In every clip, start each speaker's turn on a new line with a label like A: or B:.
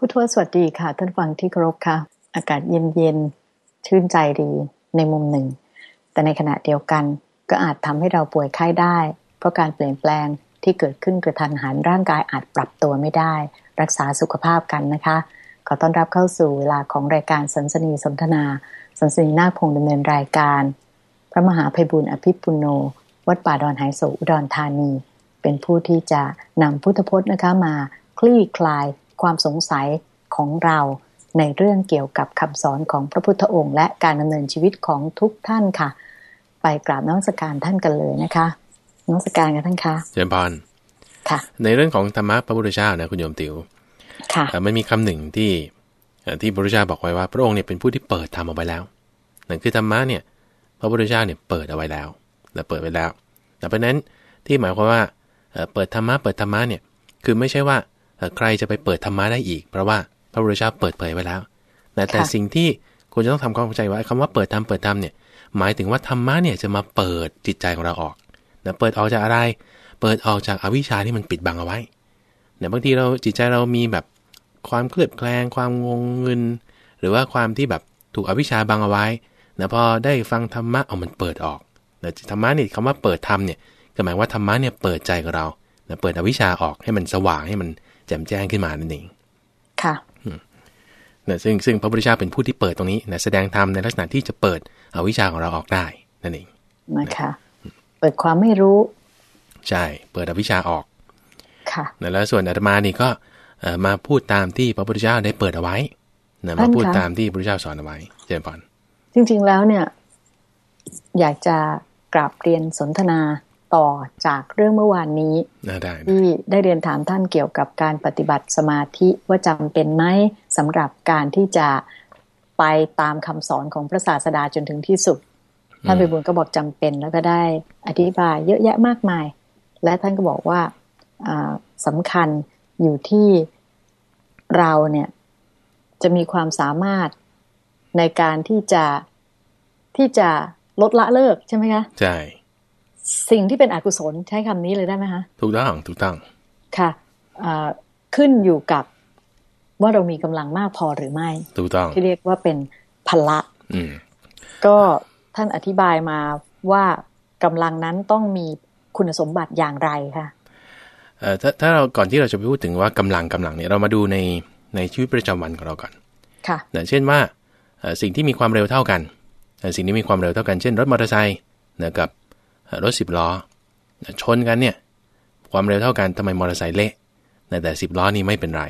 A: ผู้ทวสวัสดีค่ะ ท่านฟังที่เคารพค่ะ อากาศเย็นๆชื่นใจดีในมุมหนึ่ง แต่ในขณะเดียวกันก็อาจทำให้เราป่วยไข้ได้ เพราะการเปลี่ยนแปลงที่เกิดขึ้นกระทันหันร่างกายอาจปรับตัวไม่ได้ รักษาสุขภาพกันนะคะ ขอต้อนรับเข้าสู่เวลาของรายการสันสนีสนทนา สันสนีนาคพงดำเนินรายการ พระมหาภัยบุญอภิปุโน วัดป่าดอนไหโศอุดรธานี เป็นผู้ที่จะนำพุทธพจน์นะคะมาคลี่คลาย ความสงสัยของเราในเรื่องเกี่ยวกับคำสอนของพระพุทธองค์ และการดำเนินชีวิตของทุกท่านค่ะ ไปกราบน้องสการท่านกันเลยนะคะน้องสการกันท่านคะ
B: เจริญพร
A: ค่ะ
B: ในเรื่องของธรรมะพระพุทธเจ้านะคุณโยมติว
A: ค่ะ
B: เอ่อมันมีคำหนึ่งที่เอ่อที่พระพุทธเจ้าบอกไว้ว่า พระองค์เนี่ยเป็นผู้ที่เปิดธรรมเอาไว้แล้วนั่นคือธรรมะเนี่ย พระพุทธเจ้าเนี่ยเปิดเอาไว้แล้วและเปิดไว้แล้วแต่เพราะฉะนั้นที่หมายความว่าเอ่อเปิดธรรมะเปิดธรรมะเนี่ยคือไม่ใช่ว่าเอ่อ ใครจะไปเปิดธรรมะได้อีก เพราะว่าพระพุทธเจ้าเปิดเผยไว้แล้วแต่แต่
A: ค่ะ
B: สิ่งที่ควรจะต้องทำความเข้าใจว่าคำว่าเปิดธรรมเปิดธรรมเนี่ยหมายถึงว่าธรรมะเนี่ยจะมาเปิดจิตใจของเราออกนะเปิดออกจากอะไร เปิดออกจากอวิชชาที่มันปิดบังเอาไว้เนี่ยบางทีเราจิตใจเรามีแบบความเคลือบแคลงความงงเงิน หรือว่าความที่แบบถูกอวิชชาบังเอาไว้นะพอได้ฟังธรรมะเอามันเปิดออกนะธรรมะนี่คำว่าเปิดธรรมเนี่ยก็หมายว่าธรรมะเนี่ยเปิดใจของเรานะเปิดอวิชชาออกให้มันสว่างให้มัน แจ่มแจ้งขึ้นมานั่นเอง
A: ค่ะ
B: นะซึ่งซึ่งพระพุทธเจ้าเป็นผู้ที่เปิดตรงนี้นะแสดงธรรมในลักษณะที่จะเปิดอวิชชาของเราออกได้นั่นเอง
A: นะคะเปิดความไม่รู้
B: ใช่ เปิดอวิชชาออก
A: ค่ะ
B: นะแล้วส่วนอาตมานี่ก็เอ่อมาพูดตามที่พระพุทธเจ้าได้เปิดเอาไว้นะ
A: ท่ามา
B: นพูด
A: คะ
B: ตามที่พระพุทธเจ้าสอนเอาไว้เจริญพร
A: จริง ๆแล้วเนี่ย อยากจะกราบเรียนสนทนา ต่อจากเรื่องเมื่อวานนี้
B: นะได้ได้
A: ที่ได้เรียนถามท่านเกี่ยวกับการปฏิบัติสมาธิว่าจำเป็นไหมสำหรับการที่จะไปตามคำสอนของพระศาสดาจนถึงที่สุดท่านไปบุญก็บอกจำเป็นแล้วก็ได้อธิบายเยอะแยะมากมาย และท่านก็บอกว่าอ่าสำคัญอยู่ที่เราเนี่ยจะมีความสามารถในการที่จะที่จะลดละเลิกใช่ไหมคะ
B: ใช่
A: สิ่งที่เป็นอกุศลใช้คำนี้เลยได้ไหมคะ
B: ถูกต้องถูกต้อง
A: ค่ะอ่าขึ้นอยู่กับว่าเรามีกำลังมากพอหรือไม่
B: ถูกต้อง
A: ที่เรียกว่าเป็นพละ
B: อืม
A: ก็ท่านอธิบายมาว่ากำลังนั้นต้องมีคุณสมบัติอย่างไรคะ
B: เอ่อถ้าถ้าเราก่อนที่เราจะไปพูดถึงว่ากำลังกำลังเนี่ยเรามาดูในในชีวิตประจำวันของเราก่อน
A: ค่ะ
B: นะเช่นว่าเอ่อสิ่งที่มีความเร็วเท่ากันเอ่อสิ่งที่มีความเร็วเท่ากัน เช่น รถมอเตอร์ไซค์นะกับเอ่อ รถสิบล้อนะชนกันเนี่ย ความเร็วเท่ากันทำไมมอเตอร์ไซค์เละนะแต่สิบล้อนี่ไม่เป็นไร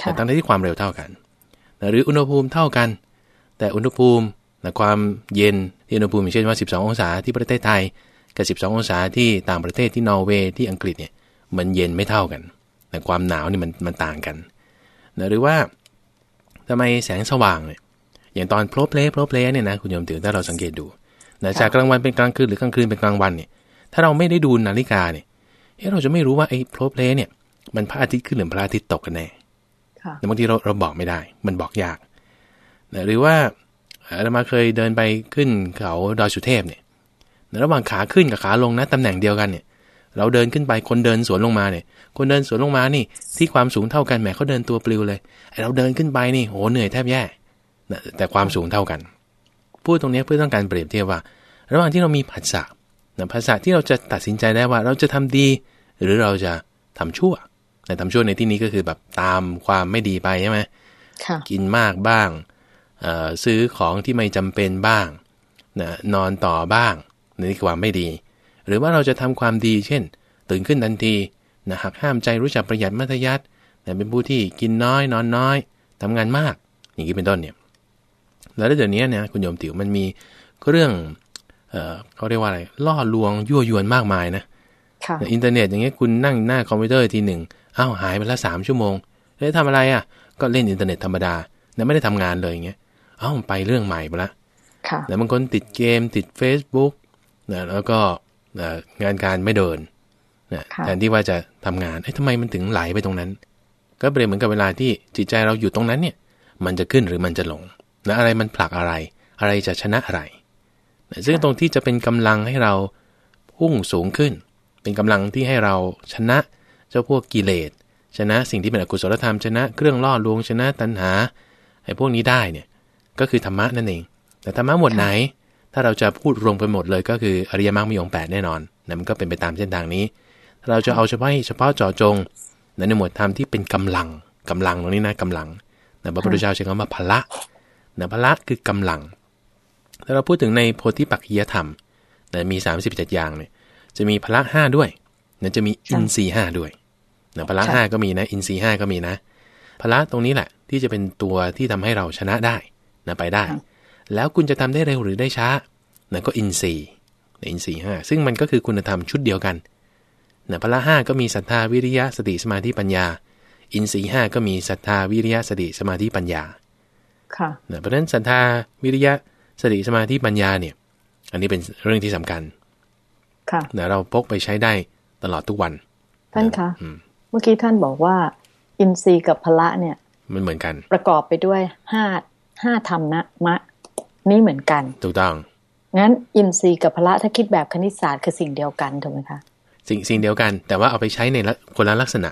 A: ค่ะ
B: แต่ทั้งที่ความเร็วเท่ากันนะหรืออุณหภูมิเท่ากัน แต่อุณหภูมินะความเย็นที่อุณหภูมิอย่างเช่นว่า 12 องศาที่ประเทศไทย กับ 12 องศาที่ต่างประเทศที่นอร์เวย์ที่อังกฤษเนี่ยมันเย็นไม่เท่ากันแต่ความหนาวนี่มันมันต่างกันนะหรือว่าทำไมแสงสว่างเนี่ยอย่างตอนโพล้เพล้โพล้เพล้เนี่ยนะคุณโยมติ๋วถ้าเราสังเกตดู นะจากกลางวันเป็นกลางคืนหรือกลางคืนเป็นกลางวันเนี่ย ถ้าเราไม่ได้ดูนาฬิกาเนี่ยเอ๊ะเราจะไม่รู้ว่าไอ้โพล้เพล้เนี่ย มันพระอาทิตย์ขึ้นหรือพระอาทิตย์ตกกันแน่
A: ค่ะ
B: แต่บางทีเราเราบอกไม่ได้ มันบอกยากนะหรือว่าอาตมาเคยเดินไปขึ้นเขาดอยสุเทพเนี่ยในระหว่างขาขึ้นกับขาลงนะตำแหน่งเดียวกันเนี่ย เราเดินขึ้นไปคนเดินสวนลงมาเนี่ย คนเดินสวนลงมานี่ ที่ความสูงเท่ากันแหมเขาเดินตัวปลิวเลยไอเราเดินขึ้นไปนี่โหเหนื่อยแทบแย่นะแต่ความสูงเท่ากัน พูดตรงนี้เพื่อต้องการเปรียบเทียบว่า ระหว่างที่เรามีผัสสะนะผัสสะที่เราจะตัดสินใจได้ว่าเราจะทำดี หรือเราจะทำชั่วแต่ทำชั่วในที่นี้ก็คือแบบตามความไม่ดีไปใช่ไหม
A: ค่ะ
B: กินมากบ้างเอ่อซื้อของที่ไม่จำเป็นบ้างนะนอนต่อบ้างนี่คือความไม่ดี หรือว่าเราจะทำความดี เช่น ตื่นขึ้นทันทีนะหักห้ามใจรู้จักประหยัดมัธยัตินะเป็นผู้ที่กินน้อยนอนน้อยทำงานมาก อย่างนี้เป็นต้นเนี่ย แล้วเดี๋ยวนี้เนี่ยคุณโยมติ๋วมันมีเรื่องเอ่อเขาเรียกว่าอะไรล่อลวงยั่วยวนมากมายนะ
A: ค่ะ
B: อินเทอร์เน็ตอย่างเงี้ยคุณนั่งหน้าคอมพิวเตอร์ทีหนึ่งอ้าวหายไปละสามชั่วโมงเฮ้ยทำอะไรอะ ก็เล่นอินเทอร์เน็ตธรรมดาแต่ไม่ได้ทำงานเลยอย่างเงี้ยเอ้าไปเรื่องใหม่ไปละ
A: ค่ะ
B: แต่บางคนติดเกมติด Facebook นะแล้วก็เอ่องานการไม่เดินนะ
A: ค่ะ
B: แทนที่ว่าจะทำงานเอ้ยทำไมมันถึงไหลไปตรงนั้น ก็เปรียบเหมือนกับเวลาที่จิตใจเราอยู่ตรงนั้นเนี่ย มันจะขึ้นหรือมันจะลง นะอะไรมันผลักอะไร อะไรจะชนะอะไรนะซึ่งตรงที่จะเป็นกำลังให้เราพุ่งสูงขึ้น เป็นกำลังที่ให้เราชนะเจ้าพวกกิเลสชนะสิ่งที่เป็นอกุศลธรรมชนะเครื่องล่อลวงชนะตัณหาไอ้พวกนี้ได้เนี่ยก็คือธรรมะนั่นเอง แต่ธรรมะหมวดไหน ถ้าเราจะพูดรวมกันหมดเลยก็คืออริยมรรคมีองค์แปดแน่นอนนะมันก็เป็นไปตามเส้นทางนี้ ถ้าเราจะเอาเฉพาะเฉพาะเจาะจงในหมวดธรรมที่เป็นกำลังกำลังตรงนี้นะกำลังนะพระพุทธเจ้าใช้คำว่าพละ นะพละคือกำลังถ้าเราพูดถึงในโพธิปักขียธรรมนะมี 37 อย่างเนี่ย จะมีพละห้าด้วยนะจะมีอินทรีห้าด้วยนะพละห้าก็มีนะ อินทรีห้าก็มีนะพละตรงนี้แหละ ที่จะเป็นตัวที่ทำให้เราชนะได้นะไปได้ แล้วคุณจะทำได้เร็วหรือได้ช้านะก็อินทรีย์อินทรีห้าซึ่งมันก็คือคุณธรรมชุดเดียวกันนะพละห้าก็มีศรัทธาวิริยะสติสมาธิปัญญา อินทรีห้าก็มีศรัทธาวิริยะสติสมาธิปัญญา
A: ค่ะ
B: นะเพราะฉะนั้นศรัทธาวิริยะสติสมาธิปัญญาเนี่ย อันนี้เป็นเรื่องที่สำคัญ
A: ค่ะ
B: นะเราพกไปใช้ได้ตลอดทุกวัน
A: ท่านคะ
B: อืม
A: เมื่อกี้ท่านบอกว่า อินทรีย์กับพละเนี่ย
B: มันเหมือนกัน
A: ประกอบไปด้วยห้าห้าธรรมนะมะ นี่เหมือนกัน
B: ถูกต้อง
A: งั้นอินทรีย์กับพละถ้าคิดแบบคณิตศาสตร์คือสิ่งเดียวกันถูกไหมคะ
B: สิ่งสิ่งเดียวกัน แต่ว่าเอาไปใช้ในละคนละลักษณะ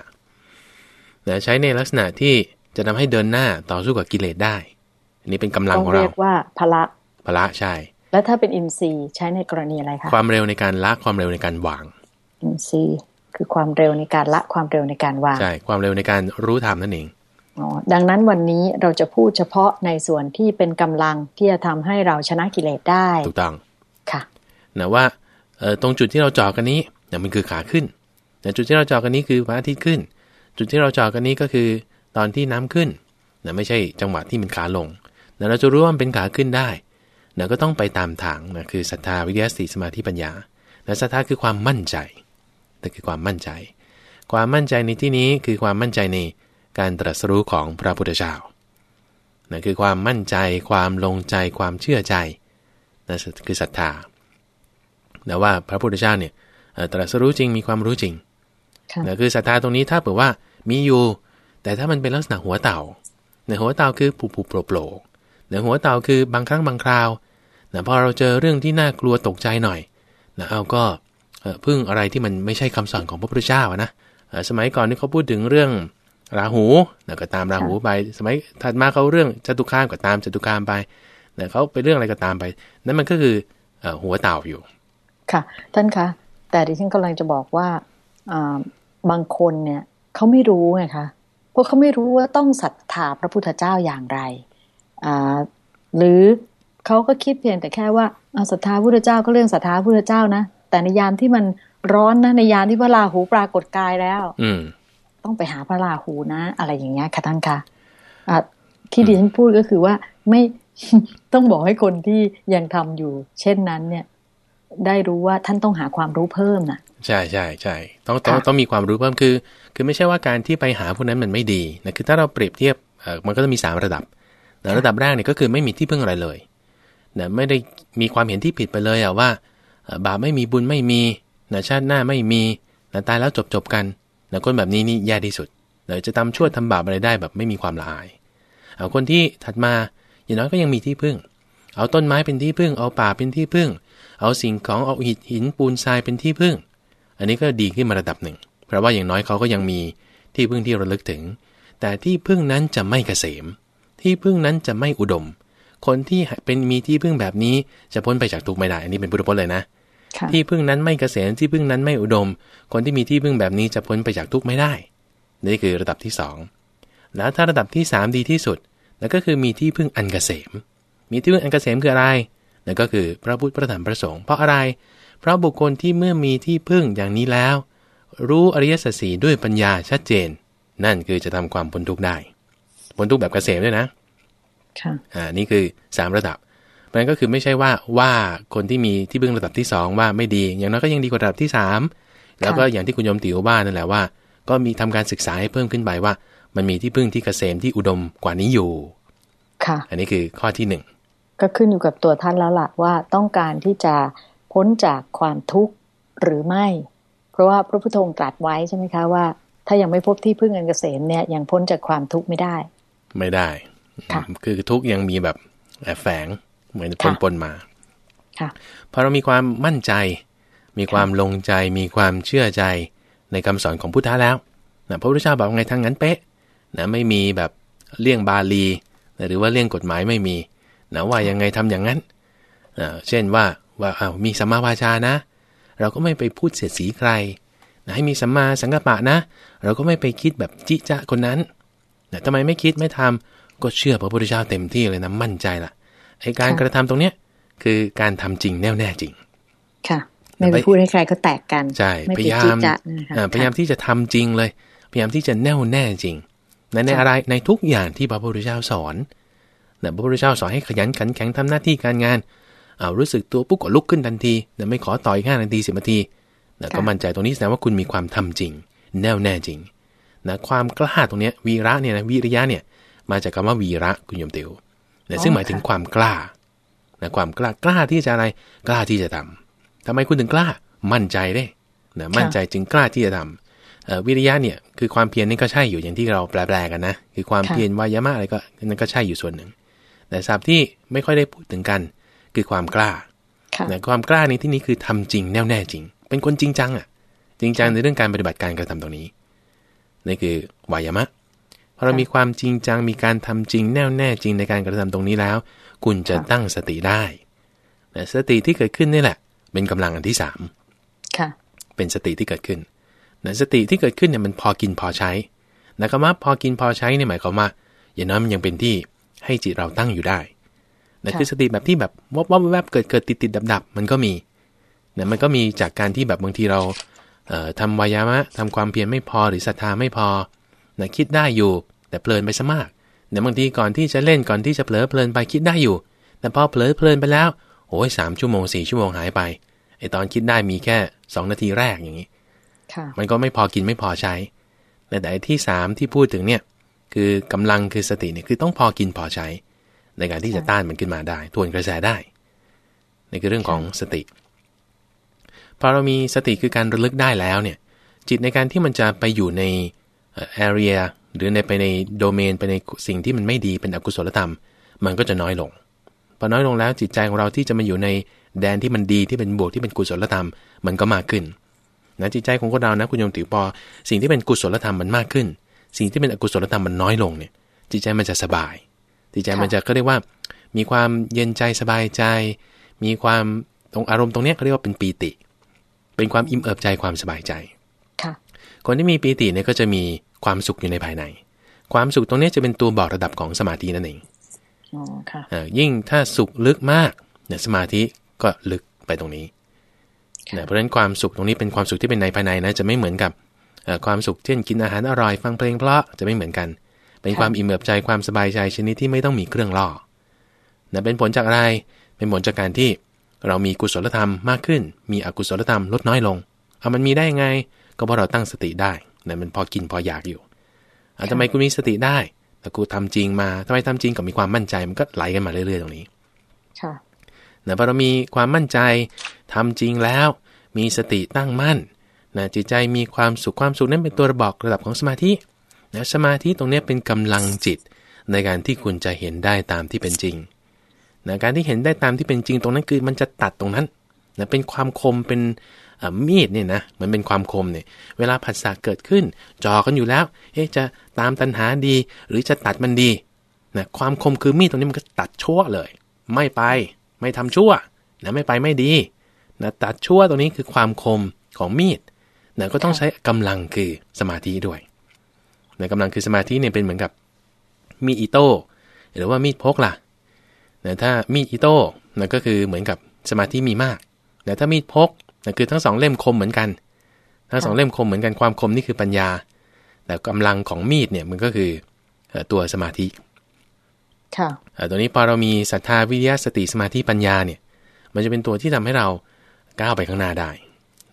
B: นะใช้ในลักษณะที่จะทำให้เดินหน้าต่อสู้กับกิเลสได้ อันนี้เป็นกำลัง
A: ต้อง
B: ของ
A: เรี
B: เรา
A: ยกว่าพละ
B: พละใช่
A: แล้วถ้าเป็นอินทรีย์ใช้ในกรณีอะไรคะ
B: ความเร็วในการละความเร็วในการวาง
A: อินทรีย์คือความเร็วในการละความเร็วในการวาง
B: ใช่ความเร็วในการรู้ธรรมนั่นเอง
A: อ๋อดังนั้นวันนี้เราจะพูดเฉพาะในส่วนที่เป็นกำลังที่จะทำให้เราชนะกิเลสได้
B: ถูกต้อง
A: ค่ะ
B: นะว่าเอ่อตรงจุดที่เราเจาะกันนี้เนี่ยมันคือขาขึ้นแต่จุดที่เราเจาะกันนี้คือพระอาทิตย์ขึ้น จุดที่เราเจาะกันนี้ก็คือตอนที่น้ำขึ้นนะไม่ใช่จังหวะที่มันขาลง นะเราจะรู้ว่ามันเป็นขาขึ้นได้นะก็ต้องไปตามทางนะคือศรัทธาวิทยาสติสมาธิปัญญานะศรัทธาคือความมั่นใจนั่นคือความมั่นใจ ความมั่นใจในที่นี้คือความมั่นใจในการตรัสรู้ของพระพุทธเจ้านะคือความมั่นใจ ความลงใจ ความเชื่อใจนะคือศรัทธานะว่าพระพุทธเจ้าเนี่ยเอ่อตรัสรู้จริงมีความรู้จริง
A: ค่ะ
B: นะคือศรัทธาตรงนี้ถ้าเผื่อว่ามีอยู่ แต่ถ้ามันเป็นลักษณะหัวเต่าเนี่ยหัวเต่าคือผูผูโปรโปร เนี่ยหัวเต่าคือบางครั้งบางคราวนะพอเราเจอเรื่องที่น่ากลัวตกใจหน่อยนะเอาก็เอ่อพึ่งอะไรที่มันไม่ใช่คำสอนของพระพุทธเจ้าอะนะเอ่อสมัยก่อนที่เขาพูดถึงเรื่องราหูนะก็ตามราหูไป สมัยถัดมาเขาเรื่องจตุคามก็ตามจตุคามไปนะเขาไปเรื่องอะไรก็ตามไป นั่นมันก็คือเอ่อหัวเต่าอยู่
A: ค่ะ ท่านคะแต่ดิฉันกำลังจะบอกว่าอ่าบางคนเนี่ยเขาไม่รู้ไงคะเพราะเขาไม่รู้ว่าต้องศรัทธาพระพุทธเจ้าอย่างไรอ่า หรือเขาก็คิดเพียงแต่แค่ว่าศรัทธาพุทธเจ้าก็เรื่องศรัทธาพุทธเจ้านะแต่ในยามที่มันร้อนนะในยามที่พระราหูปรากฏกายแล้ว
B: อื
A: ต้องไปหาพระราหูนะ อะไรอย่างเงี้ยค่ะท่านคะอะที่ดิฉันพูดก็คือว่าไม่ต้องบอกให้คนที่ยังทำอยู่ เช่นนั้น เนี่ย ได้รู้ว่าท่านต้องหาความรู้เพิ่มนะ
B: ใช่ใช่ใช่ต้องต้องต้องมีความรู้เพิ่มคือ คือไม่ใช่ว่าการที่ไปหาพวกนั้นมันไม่ดีนะคือถ้าเราเปรียบเทียบมันก็จะมีสามระดับ ระดับแรกเนี่ยก็คือไม่มีที่พึ่งอะไรเลยนะไม่ได้มีความเห็นที่ผิดไปเลยอะว่า บาปไม่มีบุญไม่มีนะชาติหน้าไม่มีนะตายแล้วจบจบกันนะคนแบบนี้นี่แย่ที่สุดนะจะทำชั่วทำบาปอะไรได้แบบไม่มีความละอายเอาคนที่ถัดมาอย่างน้อยก็ยังมีที่พึ่ง เอาต้นไม้เป็นที่พึ่ง เอาป่าเป็นที่พึ่ง เอาสิ่งของเอาหินหินปูนทรายเป็นที่พึ่ง อันนี้ก็ดีขึ้นมาระดับหนึ่ง เพราะว่าอย่างน้อยเขาก็ยังมีที่พึ่งที่ระลึกถึง แต่ที่พึ่งนั้นจะไม่เกษม ที่พึ่งนั้นจะไม่อุดม คนที่เป็นมีที่พึ่งแบบนี้จะพ้นไปจากทุกข์ไม่ได้ อันนี้เป็นพุทธพจน์เลยนะ
A: ค่ะ
B: ที่พึ่งนั้นไม่เกษมที่พึ่งนั้นไม่อุดม คนที่มีที่พึ่งแบบนี้จะพ้นไปจากทุกข์ไม่ได้ นี่คือระดับที่สองแล้วถ้าระดับที่สามดีที่สุดนั่นก็คือมีที่พึ่งอันเกษม มีที่พึ่งอันเกษมคืออะไรนั่นก็คือพระพุทธพระธรรมพระสงฆ์เพราะอะไร เพราะบุคคลที่เมื่อมีที่พึ่งอย่างนี้แล้ว รู้อริยสัจสี่ด้วยปัญญาชัดเจน นั่นคือจะทำความพ้นทุกข์ได้ พ้นทุกข์แบบเกษมด้วยนะ
A: ค่ะ
B: อ่านี่คือ3ระดับเพราะฉะนั้นก็คือไม่ใช่ว่าว่าคนที่มีที่พึ่งระดับที่2ว่าไม่ดี อย่างน้อยก็ยังดีกว่าระดับที่3แล้วก็อย่างที่คุณโยมติ๋วว่านั่นแหละว่า ก็มีทำการศึกษาให้เพิ่มขึ้นไปว่า มันมีที่พึ่งที่เกษมที่อุดมกว่านี้อยู่
A: ค่ะ
B: อันนี้คือข้อที่หนึ่ง
A: ก็ขึ้นอยู่กับตัวท่านแล้วล่ะว่าต้องการที่จะพ้นจากความทุกข์หรือไม่ เพราะว่าพระพุทธองค์ตรัสไว้ใช่ไหมคะว่า ถ้ายังไม่พบที่พึ่งอันเกษมเนี่ยยังพ้นจากความทุกข์ไม่ได้
B: ไม่ได้
A: ค่ะ
B: คือทุกข์ยังมีแบบแอบแฝงเหมือนป
A: ค่ะ
B: นปนๆมา
A: ค่ะ
B: พอเรามีความมั่นใจ มีความลงใจ มีความเชื่อใจในคำสอนของพุทธะแล้วนะพระพุทธเจ้าบอกไงทางนั้นเป๊ะนะไม่มีแบบเลี่ยงบาลีนะหรือว่าเลี่ยงกฎหมายไม่มีนะว่ายังไงทำอย่างนั้นนะเช่นว่าว่าเอามีสัมมาวาจานะ เราก็ไม่ไปพูดเสียดสีใครนะให้มีสัมมาสังกัปปะนะ เราก็ไม่ไปคิดแบบจิจะคนนั้น นะทำไมไม่คิดไม่ทำก็เชื่อพระพุทธเจ้าเต็มที่เลยนะมั่นใจละไอการกระทำตรงเนี้ยคือการทำจริงแน่วแน่จริง
A: ค่ะ ไม่ไปพูดให้ใครก็แตกกัน
B: ใช่
A: ไม่
B: พ
A: ไป
B: ยายา
A: จิ
B: ม
A: จะนะคะ
B: อ่าพยายามที่จะทำจริงเลย พยายามที่จะแน่วแน่จริงในในอะไรในทุกอย่างที่พระพุทธเจ้าสอนนะพระพุทธเจ้าสอนให้ขยันขันแข็งทำหน้าที่การงานเอารู้สึกตัวปุ๊บก็ลุกขึ้นทันทีนะไม่ขอต่ออีกห้านาทีสิบนาทีนะก็มั่นใจตรงนี้แสดงว่าคุณมีความทำจริง แน่วแน่จริง นะความกล้าตรงเนี้ยวีระเนี่ยนะวิริยะเนี่ยมาจากคำว่าวีระคุณโยมติวนะซึ่งหมายถึงความกล้านะความกล้ากล้าที่จะอะไรกล้าที่จะทำทำไมคุณถึงกล้ามั่นใจได้นะมั่นใจจึงกล้าที่จะทำเอ่อวิริยะเนี่ยคือความเพียรนี่ก็ใช่อยู่อย่างที่เราแปลๆกันนะคือความ
A: ค่ะ
B: เพียรวายามะอะไรก็นั่นก็ใช่อยู่ส่วนหนึ่ง แต่ศัพท์ที่ไม่ค่อยได้พูดถึงกัน คือความกล้า
A: ค่ะ
B: นะความกล้าในที่นี้คือทำจริงแน่วแน่จริง เป็นคนจริงจังอะ จริงจังในเรื่องการปฏิบัติการกระทำตรงนี้ นี่คือวายามะพอเรามีความจริงจังมีการทำจริงแน่วแน่จริงในการกระทำตรงนี้แล้ว คุณจะตั้งสติได้นะสติที่เกิดขึ้นนี่แหละ เป็นกำลังอันที่สาม
A: ค่ะ
B: เป็นสติที่เกิดขึ้นนะสติที่เกิดขึ้นเนี่ยมันพอกินพอใช้นะคำว่าพอกินพอใช้เนี่ยหมายความว่าอย่างน้อยมันยังเป็นที่ให้จิตเราตั้งอยู่ได้นะ
A: ค่ะ
B: คือสติแบบที่แบบวับวับแวบเกิดเกิดติดติดดับดับมันก็มีนะมันก็มีจากการที่แบบบางทีเราเอ่อ ทำวายามะทำความเพียรไม่พอหรือศรัทธาไม่พอนะคิดได้อยู่ แต่เพลินไปซะมากเนี่ยบางทีก่อนที่จะเล่นก่อนที่จะเผลอเพลินไปคิดได้อยู่ แต่พอเผลอเพลินไปแล้วโอ้ยสามชั่วโมงสี่ชั่วโมงหายไปไอตอนคิดได้มีแค่สองนาทีแรกอย่างนี้
A: ค่ะ
B: มันก็ไม่พอกินไม่พอใช้ แต่แต่ไอ้ที่สามที่พูดถึงเนี่ยคือกำลังคือสติเนี่ยคือต้องพอกินพอใช้ ในการที่จะต้านมันขึ้นมาได้ ทวนกระแสได้นี่คือเรื่องของสติ พอเรามีสติคือการระลึกได้แล้วเนี่ยจิตในการที่มันจะไปอยู่ในเอ่อ area หรือในไปในโดเมนไปในสิ่งที่มันไม่ดีเป็นอกุศลธรรม มันก็จะน้อยลงพอน้อยลงแล้วจิตใจของเราที่จะมาอยู่ในแดนที่มันดีที่เป็นบวกที่เป็นกุศลธรรม มันก็มากขึ้นนะจิตใจของคนเรานะคุณโยมติวปอสิ่งที่เป็นกุศลธรรมมันมากขึ้น สิ่งที่เป็นอกุศลธรรมมันน้อยลงเนี่ย จิตใจมันจะสบาย จิตใจมันจะก็เรียกว่า มีความเย็นใจสบายใจ มีความตรงอารมณ์ตรงเนี้ยเขาเรียกว่าเป็นปีติ เป็นความอิ่มเอิบใจความสบายใจ
A: ค่ะ
B: คนที่มีปีติเนี่ยก็จะมีความสุขอยู่ในภายใน ความสุขตรงเนี้ยจะเป็นตัวบอกระดับของสมาธินั่นเอง
A: อ๋อค่ะ
B: อ่ายิ่งถ้าสุขลึกมากเนี่ยสมาธิก็ลึกไปตรงนี้
A: ค่ะ
B: นะเพราะฉะนั้นความสุขตรงนี้เป็นความสุขที่เป็นในภายในนะจะไม่เหมือนกับเอ่อความสุขเช่นกินอาหารอร่อยฟังเพลงเพราะจะไม่เหมือนกัน เป็นความอิ่มเอิบใจความสบายใจชนิดที่ไม่ต้องมีเครื่องล่อนะเป็นผลจากอะไรเป็นผลจากการที่ เรามีกุศลธรรมมากขึ้น มีอกุศลธรรมลดน้อยลงเอามันมีได้ยังไง ก็เพราะเราตั้งสติได้นะมันพอกินพออยากอยู่อะทำไมกูมีสติได้แต่กูทำจริงมาทำไมทำจริงกับมีความมั่นใจมันก็ไหลกันมาเรื่อยๆตรงนี้
A: ค่ะ
B: นะพอเรามีความมั่นใจทำจริงแล้ว มีสติตั้งมั่นนะจิตใจมีความสุขความสุขนั้นเป็นตัวบอกระดับของสมาธินะสมาธิตรงเนี้ยเป็นกำลังจิตในการที่คุณจะเห็นได้ตามที่เป็นจริง นะการที่เห็นได้ตามที่เป็นจริงตรงนั้นคือมันจะตัดตรงนั้นนะเป็นความคมเป็นมีดเนี่ยนะมันเป็นความคมเนี่ยเวลาผัสสะเกิดขึ้นจอกันอยู่แล้วเอ๊ะจะตามตัณหาดีหรือจะตัดมันดีนะความคมคือมีดตรงนี้มันก็ตัดชั่วเลย ไม่ไปไม่ทำชั่วนะไม่ไปไม่ดีนะตัดชั่วตรงนี้คือความคมของมีดนะก็ต้องใช้กำลังคือสมาธิด้วยนะกำลังคือสมาธิเนี่ยเป็นเหมือนกับมีดอิโต้หรือว่ามีดพกล่ะ นะถ้ามีดอิโต้นะก็คือเหมือนกับสมาธิมีมากนะถ้ามีดพกนะคือทั้งสองเล่มคมเหมือนกัน ทั้งสองเล่มคมเหมือนกันความคมนี่คือปัญญา แต่กำลังของมีดเนี่ยมันก็คือเอ่อตัวสมาธิ
A: ค่ะ
B: เอ่อตัวนี้พอเรามีศรัทธาวิริยะสติสมาธิปัญญาเนี่ย มันจะเป็นตัวที่ทำให้เราก้าวไปข้างหน้าได้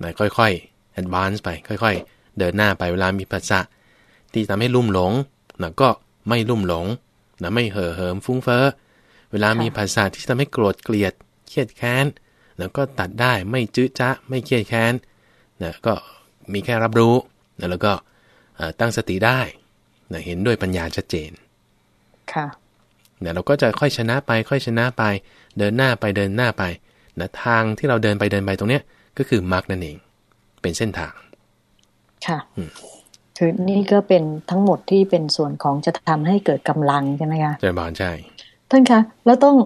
B: นะค่อยๆ advance ไป ค่อย ๆ เดินหน้าไปเวลามีปัสสะที่ทำให้ลุ่มหลงนะก็ไม่ลุ่มหลงนะไม่เห่อเหิมฟุ้งเฟ้อ เวลามีภาษาที่ทำให้โกรธเกลียดเครียดแค้นนะก็ตัดได้ไม่จื้อจ๊ะไม่เครียดแค้นนะก็มีแค่รับรู้นะแล้วก็เอ่อตั้งสติได้นะเห็นด้วยปัญญาชัดเจน
A: ค่ะ
B: เนี่ยเราก็จะค่อยชนะไป ค่อยชนะไป เดินหน้าไปเดินหน้าไปนะทางที่เราเดินไปเดินไปตรงเนี้ย ก็คือมรรคนั่นเอง เป็นเส้นทาง
A: ค่ะ
B: อืม
A: ถคือนี่ก็เป็นทั้งหมดที่เป็นส่วนของจะทำให้เกิดกำลังใช่ไหมคะ
B: เจริญบานใช่
A: ท่านคะ แล้วต้อง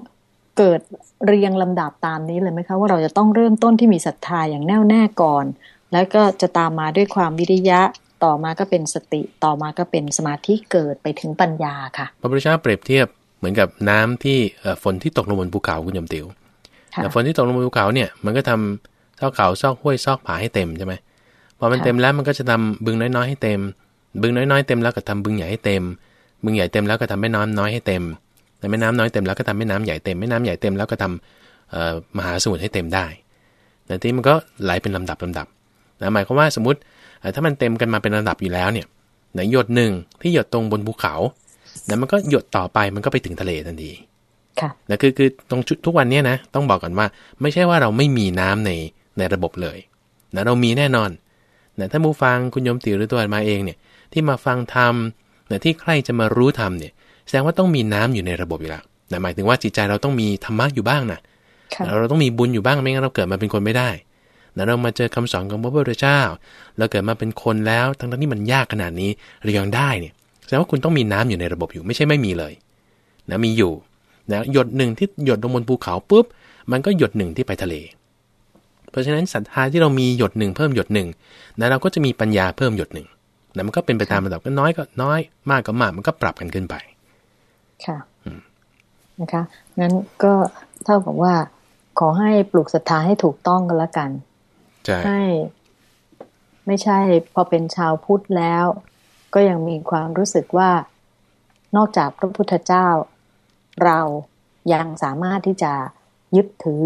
A: เกิดเรียงลำดับตามนี้เลยไหมคะว่าเราจะต้องเริ่มต้นที่มีศรัทธาอย่างแน่วแน่ก่อน แล้วก็จะตามมาด้วยความวิริยะต่อมาก็เป็นสติต่อมาก็เป็นสมาธิเกิดไปถึงปัญญาค่ะ
B: พระพุทธเจ้าเปรียบเทียบเหมือนกับน้ำที่ฝนที่ตกลงบนภูเขาคุณยมติวแต่ฝนที่ตกลงบนภูเขาเนี่ยมันก็ทำซอกเขาซอกห้วยซอกผาให้เต็มใช่ไหมพอมันเต็มแล้วมันก็จะทำบึงน้อยๆให้เต็ม บึงน้อยๆเต็มแล้วก็ทำบึงใหญ่ให้เต็ม บึงใหญ่เต็มแล้วก็ทำแม่น้ำน้อยให้เต็ม แต่แม่น้ำน้อยเต็มแล้วก็ทำแม่น้ำใหญ่เต็มแม่น้ำใหญ่เต็มแล้วก็ทำมหาสมุทรให้เต็มได้แต่ที่มันก็ไหลเป็นลำดับลำดับนะหมายความว่าสมมติถ้ามันเต็มกันมาเป็นระดับอยู่แล้วเนี่ยในหยดหนึ่งที่หยดตรงบนภูเขาแล้วมันก็หยดต่อไปมันก็ไปถึงทะเลทันที
A: ค่ะ
B: นะคือคือตรงทุกวันนี้นะต้องบอกก่อนว่า ไม่ใช่ว่าเราไม่มีน้ำในในระบบเลยนะเรามีแน่นอนนะถ้ามูฟังคุณยมติหรือตัวมาเองเนี่ยที่มาฟังธรรมนะที่ใครจะมารู้ธรรมเนี่ย แสดงว่าต้องมีน้ำอยู่ในระบบอยู่แล้วนะหมายถึงว่าจิตใจเราต้องมีธรรมะอยู่บ้างนะเราต้องมีบุญอยู่บ้างไม่งั้นเราเกิดมาเป็นคนไม่ได้นะเรามาเจอคำสอนของพระพุทธเจ้าเราเกิดมาเป็นคนแล้วทั้งที่มันยากขนาดนี้เรายังได้เนี่ยแสดงว่าคุณต้องมีน้ำอยู่ในระบบอยู่ไม่ใช่ไม่มีเลยนะมีอยู่นะหยดหนึ่งที่หยดลงบนภูเขาปุ๊บ มันก็หยดหนึ่งที่ไปทะเล เพราะฉะนั้นศรัทธาที่เรามีหยดหนึ่งเพิ่มหยดหนึ่งนะเราก็จะมีปัญญาเพิ่มหยดหนึ่งนะมันก็เป็นไปตามระดับก็น้อยก็น้อย มากก็มากมันก็ปรับกันขึ้นไป
A: ค่ะนะคะงั้นก็เท่ากับว่า ขอให้ปลูกศรัทธาให้ถูกต้องกันละกัน
B: ให้
A: ไม่ใช่พอเป็นชาวพุทธแล้ว ก็ยังมีความรู้สึกว่านอกจากพระพุทธเจ้า เรายังสามารถที่จะยึดถือ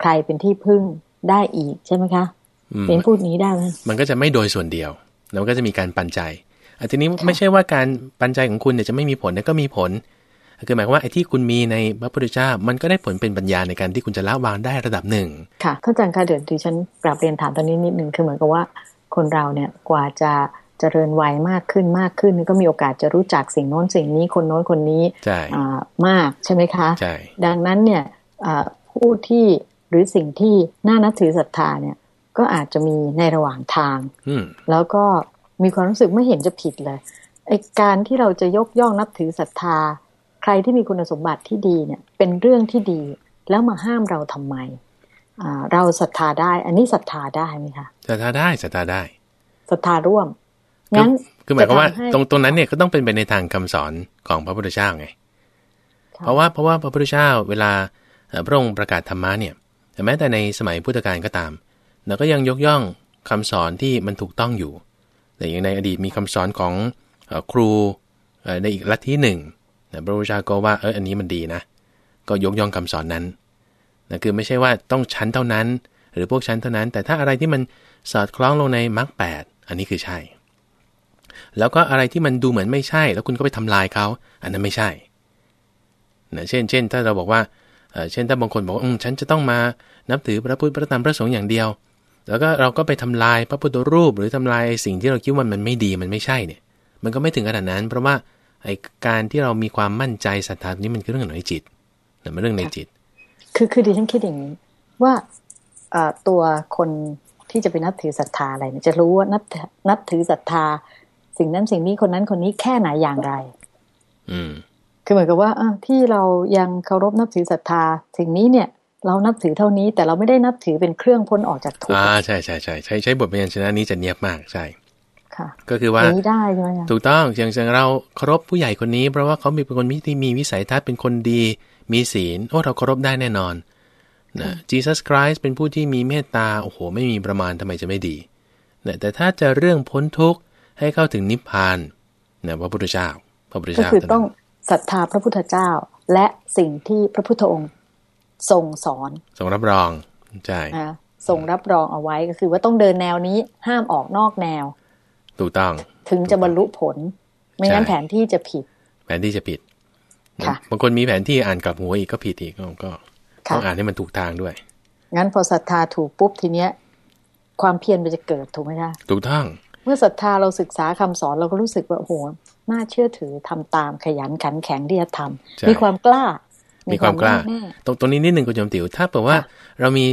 A: ใครเป็นที่พึ่งได้อีกใช่ไหมคะเป็นพูดนี้ได้ไหม
B: มันก็จะไม่โดยส่วนเดียว แล้วก็จะมีการปันใจอันทีนี้ไม่ใช่ว่าการปันใจของคุณเนี่ยจะไม่มีผลนะก็มีผล คือหมายว่าไอ้ที่คุณมีในพระพุทธเจ้ามันก็ได้ผลเป็นปัญญาในการที่คุณจะละวางได้ระดับหนึ่ง
A: ค่ะท่านอาจารย์คะเดี๋ยวดิฉันกลับเรียนถามตอนนี้นิดนึงคือเหมือนกับว่าคนเราเนี่ยกว่าจะเจริญวัยมากขึ้นมากขึ้นก็มีโอกาสจะรู้จักสิ่งโน้นสิ่งนี้คนโน้นคนนี้มากใช่ไหมคะ
B: ใช่
A: ดังนั้นเนี่ยผู้ที่หรือสิ่งที่น่านับถือศรัทธาเนี่ยก็อาจจะมีในระหว่างทางแล้วก็มีความรู้สึกไม่เห็นจะผิดเลยไอการที่เราจะยกย่องนับถือศรัทธา ใครที่มีคุณสมบัติที่ดีเนี่ยเป็นเรื่องที่ดีแล้วมาห้ามเราทำไมเราศรัทธาได้ อันนี้ศรัทธาได้ไหมคะ
B: ศรัทธาได้ศรัทธาได้
A: ศรัทธาร่วมงั้น
B: คือหมายความว่าตรงตรงนั้นเนี่ยก็ต้องเป็นไปในทางคำสอนของพระพุทธเจ้าไง เพราะว่าเพราะว่าพระพุทธเจ้าเวลาพระองค์ประกาศธรรมะเนี่ยแต่แม้แต่ในสมัยพุทธกาลก็ตามเราก็ยังยกย่องคำสอนที่มันถูกต้องอยู่แต่อย่างในอดีตมีคำสอนของครูในอีกลัทธิหนึ่ง นะพระพุทธเจ้าก็ว่าเอออันนี้มันดีนะ ก็ยกย่องคำสอนนั้นนะคือไม่ใช่ว่าต้องชั้นเท่านั้น หรือพวกชั้นเท่านั้น แต่ถ้าอะไรที่มันสอดคล้องลงในมรรคแปดอันนี้คือใช่ แล้วก็อะไรที่มันดูเหมือนไม่ใช่ แล้วคุณก็ไปทำลายเขา อันนั้นไม่ใช่นะเช่น เช่น ถ้าเราบอกว่าเช่นถ้าบางคนบอกว่าฉันจะต้องมานับถือพระพุทธพระธรรมพระสงฆ์อย่างเดียว แล้วก็เราก็ไปทำลายพระพุทธรูป หรือทำลายสิ่งที่เราคิดว่ามันไม่ดีมันไม่ใช่เนี่ย มันก็ไม่ถึงขนาดนั้น เพราะว่า ไอการที่เรามีความมั่นใจศรัทธานี้มันคือเรื่องในจิตแต่ไม่เรื่องในจิต
A: คือคือดิฉันคิดอย่างนี้ว่าตัวคนที่จะไปนับถือศรัทธาอะไรเนี่ยจะรู้ว่านับนับถือศรัทธา สิ่งนั้นสิ่งนี้คนนั้นคนนี้แค่ไหนอย่างไร
B: อืม
A: คือเหมือนกับว่าอที่เรายังเคารพนับถือศรัทธาสิ่งนี้เนี่ย เรานับถือเท่านี้ แต่เราไม่ได้นับถือเป็นเครื่องพ้นออกจากทุกข์
B: อ่าใช่ใช่ใช่ใช้ใช้บทเรียนชนะนี้จะเนียบมากใช่ ก็
A: คื
B: อว่า
A: ได้ใช่ไหม
B: ถูกต้องอย่างเช่นเราเคารพผู้ใหญ่คนนี้ เพราะว่าเขามีเป็นคนที่มีวิสัยทัศน์เป็นคนดี มีศีลโอ้เราเคารพได้แน่นอนนะจีซัสคริสเป็นผู้ที่มีเมตตาโอ้โห ไม่มีประมาณทำไมจะไม่ดีนะแต่ถ้าจะเรื่องพ้นทุกข์ให้เข้าถึงนิพพานนะพระพุทธเจ้าพระพุทธเจ้า
A: ก็คือต้องศรัทธาพระพุทธเจ้า และสิ่งที่พระพุทธองค์ทรงสอน
B: ทรงรับรองใช่
A: ทรงรับรองเอาไว้ก็คือว่าต้องเดินแนวนี้ห้ามออกนอกแนว
B: ถูกต้อง
A: ถึงจะบรรลุผล ไม่งั้นแผนที่จะผิด
B: แผนที่จะผิดบางคนมีแผนที่อ่านกลับหัวอีกก็ผิดอีกก็ต้องอ่านให้มันถูกทางด้วย
A: งั้นพอศรัทธาถูกปุ๊บทีเนี้ย ความเพียรมันจะเกิดถูกไหมคะ
B: ถูกต้อง
A: เมื่อศรัทธาเราศึกษาคำสอนเราก็รู้สึกว่าโอ้โหน่าเชื่อถือทำตามขยันขันแข็งที่จะทำมีความกล้า
B: มีความกล้า ตรงตรงนี้นิดหนึ่งคุณโยมติ๋วถ้าแปลว่าเรามี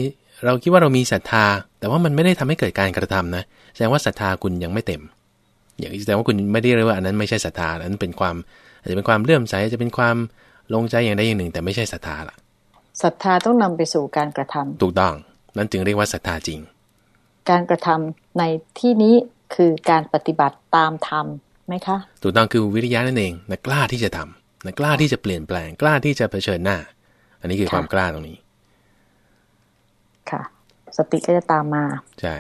B: เราคิดว่าเรามีศรัทธา แต่ว่ามันไม่ได้ทำให้เกิดการกระทำนะ แสดงว่าศรัทธาคุณยังไม่เต็ม อย่างแสดงว่าคุณไม่ได้เรียกว่าอันนั้นไม่ใช่ศรัทธาอันนั้นเป็นความอาจจะเป็นความเลื่อมใสอาจจะเป็นความลงใจอย่างใดอย่างหนึ่ง แต่ไม่ใช่ศรัทธาล่ะ
A: ศรัทธาต้องนำไปสู่การกระทำ
B: ถูกต้องนั่นจึงเรียกว่าศรัทธาจริง
A: การกระทำในที่นี้คือการปฏิบัติตามธรรมไหมคะ
B: ถูกต้องคือวิริยะนั่นเองนะกล้าที่จะทำนะกล้าที่จะเปลี่ยนแปลงกล้าที่จะเผชิญหน้า อันนี้คือความกล้าตรงนี้
A: ค่ะ สติก็จะตามมา
B: ใช่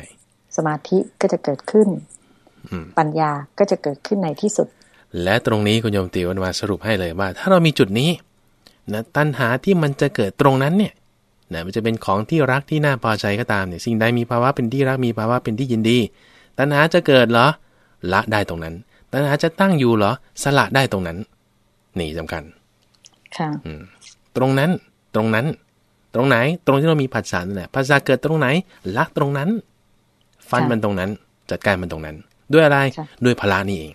A: สมาธิก็จะเกิดขึ้น
B: อืม
A: ปัญญาก็จะเกิดขึ้นในที่สุด
B: และตรงนี้คุณโยมติวันมาสรุปให้เลยว่า ถ้าเรามีจุดนี้นะตัณหาที่มันจะเกิดตรงนั้นเนี่ยนะมันจะเป็นของที่รักที่น่าพอใจก็ตามเนี่ยสิ่งใดมีภาวะเป็นที่รักมีภาวะเป็นที่ยินดี ตัณหาจะเกิดเหรอละได้ตรงนั้น ตัณหาจะตั้งอยู่เหรอสละได้ตรงนั้น นี่สำคัญ
A: ค่ะ
B: ตรงนั้นตรงนั้น ตรงไหน ตรงที่เรามีผัสสะนั่นแหละผัสสะเกิดตรงไหนละตรงนั้น ฟัน
A: ค่ะ
B: มันตรงนั้น จัดการมันตรงนั้น ด้วยอะไร
A: ค่ะ
B: ด้วยพละนี่เอง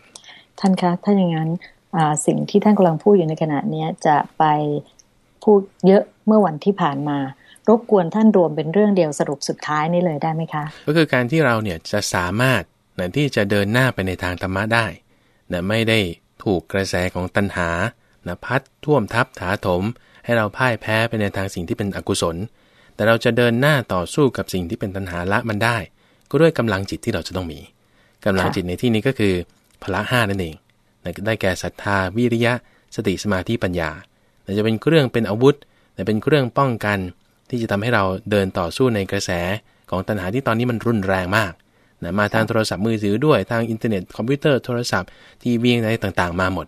A: ท่านคะถ้าอย่างนั้นอ่าสิ่งที่ท่านกำลังพูดอยู่ในขณะเนี้ยจะไปพูดเยอะเมื่อวันที่ผ่านมารบกวนท่านรวมเป็นเรื่องเดียวสรุปสุดท้ายนี่เลยได้ไหมคะ
B: ก็คือการที่เราเนี่ยจะสามารถนะที่จะเดินหน้าไปในทางธรรมะได้นะไม่ได้ถูกกระแสของตัณหานะพัดท่วมทับถาถม ให้เราพ่ายแพ้ไปในทางสิ่งที่เป็นอกุศล แต่เราจะเดินหน้าต่อสู้กับสิ่งที่เป็นตัณหาละมันได้ ก็ด้วยกำลังจิตที่เราจะต้องมีกำลังจิตในที่นี้ก็คือพละห้านั่นเองได้แก่ศรัทธาวิริยะ สติสมาธิปัญญาจะเป็นเครื่องเป็นอาวุธนะเป็นเครื่องป้องกัน ที่จะทำให้เราเดินต่อสู้ในกระแสของตัณหาที่ตอนนี้มันรุนแรงมากนะมาทางโทรศัพท์มือถือด้วยทางอินเทอร์เน็ตคอมพิวเตอร์โทรศัพท์ทีวีอะไรต่างๆ มาหมด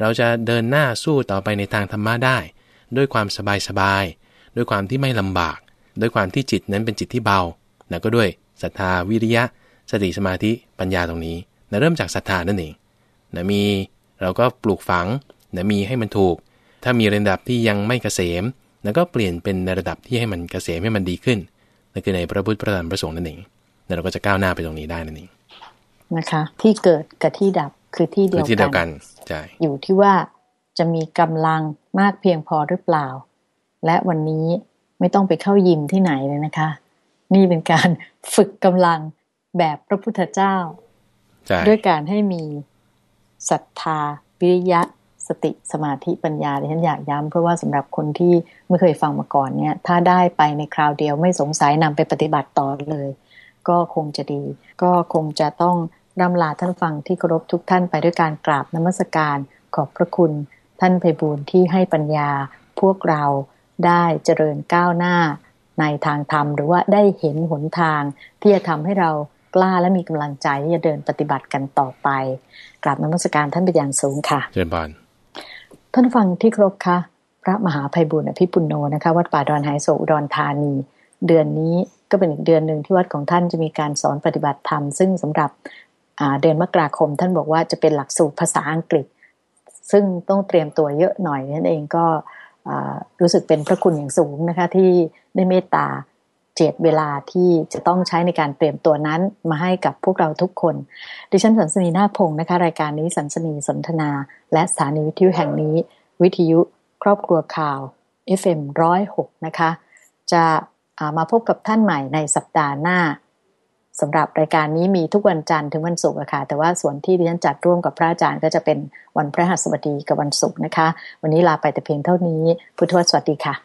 B: เราจะเดินหน้าสู้ต่อไปในทางธรรมะได้ ด้วยความสบายๆด้วยความที่ไม่ลำบาก ด้วยความที่จิตนั้นเป็นจิตที่เบานะก็ด้วยศรัทธาวิริยะ สติสมาธิปัญญาตรงนี้นะเริ่มจากศรัทธานั่นเองนะมีเราก็ปลูกฝังนะมีให้มันถูก ถ้ามีระดับที่ยังไม่เกษมแล้วก็เปลี่ยนเป็นในระดับที่ให้มันเกษมให้มันดีขึ้นนั่นคือในพระพุทธพระธรรมพระสงฆ์นั่นเองแล้วเราก็จะก้าวหน้าไปตรงนี้ได้นั่นเอง
A: นะคะ ที่เกิดกับที่ดับคือที่เดี
B: คื
A: ย
B: อ
A: ว
B: ที่เดียว
A: กั
B: กันนใช่
A: อยู่ที่ว่า จะมีกำลังมากเพียงพอหรือเปล่า และวันนี้ไม่ต้องไปเข้ายิมที่ไหนเลยนะคะ นี่เป็นการฝึกกำลังแบบพระพุทธเจ้า
B: ใช่
A: ด้วยการให้มีศรัทธา วิริยะ สติสมาธิปัญญาดิฉันอยากย้ำเพราะว่าสำหรับคนที่ไม่เคยฟังมาก่อนเนี่ย ถ้าได้ไปในคราวเดียวไม่สงสัยนำไปปฏิบัติต่อเลย ก็คงจะดี ก็คงจะต้องร่ำลาท่านฟังที่เคารพทุกท่านไปด้วยการกราบนมัสการขอบพระคุณ ท่านไพบูลย์ที่ให้ปัญญาพวกเราได้เจริญก้าวหน้าในทางธรรม หรือว่าได้เห็นหนทางที่จะทำให้เรากล้าและมีกำลังใจที่จะเดินปฏิบัติกันต่อไปกราบนมัสการท่านเป็นอย่างสูงค่ะ
B: เจริญพร
A: ท่านฟังที่ครบคะพระมหาภัยบุญอภิปุโนนะคะ วัดป่าดอนหายโศกอุดรธานี เดือนนี้ก็เป็นอีกเดือนหนึ่งที่วัดของท่านจะมีการสอนปฏิบัติธรรม ซึ่งสำหรับเดือนมกราคมท่านบอกว่าจะเป็นหลักสูตรภาษาอังกฤษ ซึ่งต้องเตรียมตัวเยอะหน่อยนั่นเองก็รู้สึกเป็นพระคุณอย่างสูงนะคะที่ได้เมตตาเจียดเวลาที่จะต้องใช้ในการเตรียมตัวนั้นมาให้กับพวกเราทุกคน ดิฉันสันสนีนาคพงศ์นะคะ รายการนี้สันสนีสนทนา และสถานีวิทยุแห่งนี้ วิทยุครอบครัวข่าว FM 106 นะคะ จะามาพบกับท่านใหม่ในสัปดาห์หน้า สำหรับรายการนี้มีทุกวันจันทร์ถึงวันศุกร์อะค่ะแต่ว่าส่วนที่ดิฉันจัดร่วมกับพระอาจารย์ก็จะเป็นวันพระหัสบดีกับวันศุกร์นะคะ วันนี้ลาไปแต่เพียงเท่านี้ พุทธวสวัสดีค่ะ